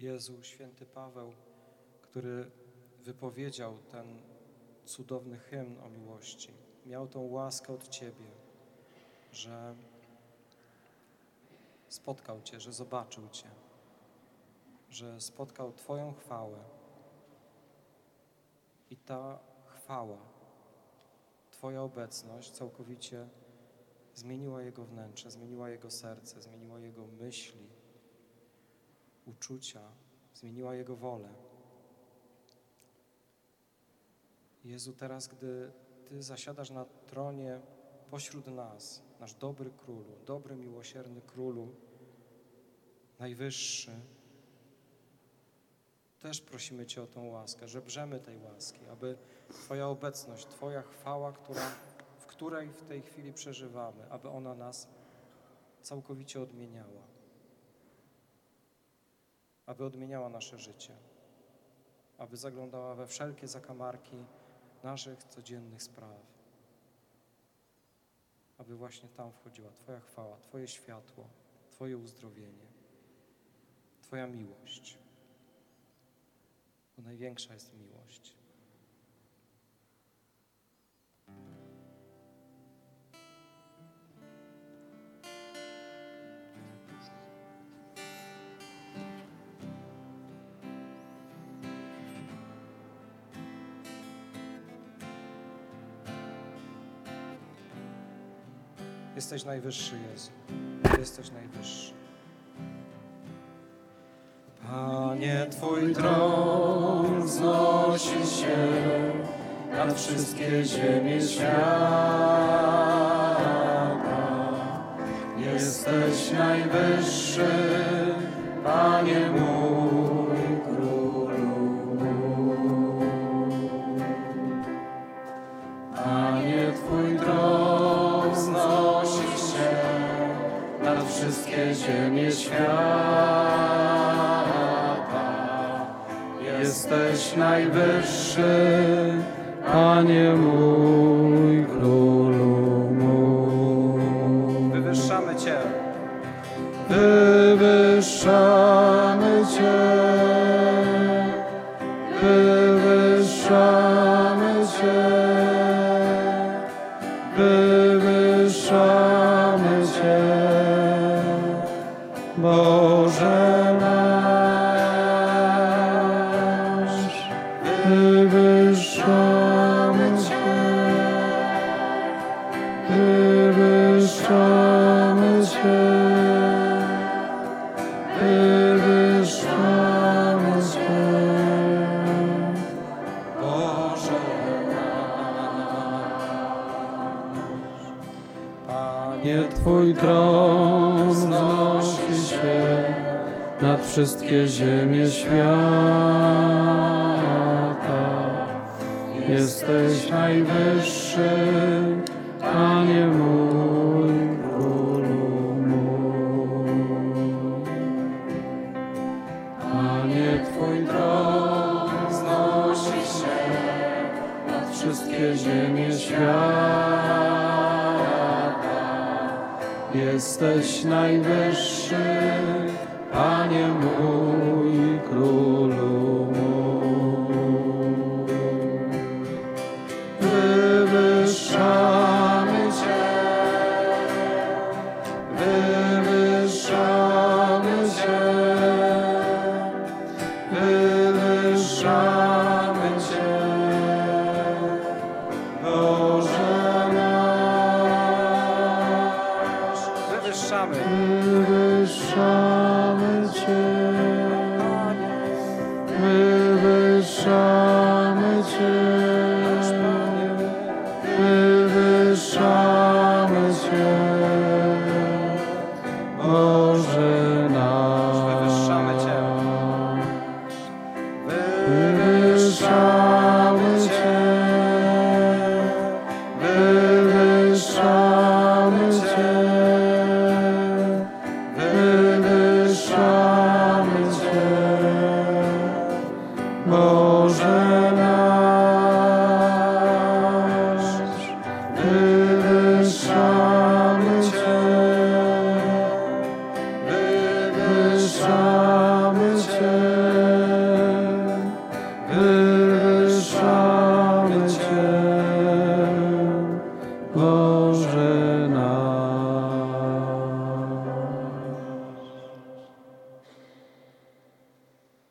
Jezu, święty Paweł, który wypowiedział ten cudowny hymn o miłości, miał tą łaskę od Ciebie, że spotkał Cię, że zobaczył Cię, że spotkał Twoją chwałę. I ta chwała, Twoja obecność całkowicie zmieniła Jego wnętrze, zmieniła Jego serce, zmieniła Jego myśli, uczucia, zmieniła Jego wolę. Jezu, teraz, gdy Ty zasiadasz na tronie pośród nas, nasz dobry Królu, dobry, miłosierny Królu, Najwyższy, też prosimy Cię o tą łaskę, żebrzemy tej łaski, aby Twoja obecność, Twoja chwała, która, w której w tej chwili przeżywamy, aby ona nas całkowicie odmieniała, aby odmieniała nasze życie, aby zaglądała we wszelkie zakamarki naszych codziennych spraw, aby właśnie tam wchodziła Twoja chwała, Twoje światło, Twoje uzdrowienie, Twoja miłość bo największa jest miłość. Jesteś najwyższy, Jezu. Jesteś najwyższy. Panie, Twój tron wznosi się nad wszystkie ziemie świata. Jesteś najwyższy, wszystkie ziemie świata. Jesteś najwyższy, Panie mój, Królu mój. Wywyższamy Cię. Wywyższamy Cię. Wywyższamy Cię. Wywyższamy Boże nasz, wywyższamy Cię. Wywyższamy Cię. Wywyższamy Cię. Boże Panie, Twój tron wznosi się nad wszystkie ziemie świata. Jesteś najwyższy, Panie mój, Jesteś najwyższy, Panie mój, Królu wywyższamy Cię. Wywyższamy Cię, Boże. Moses.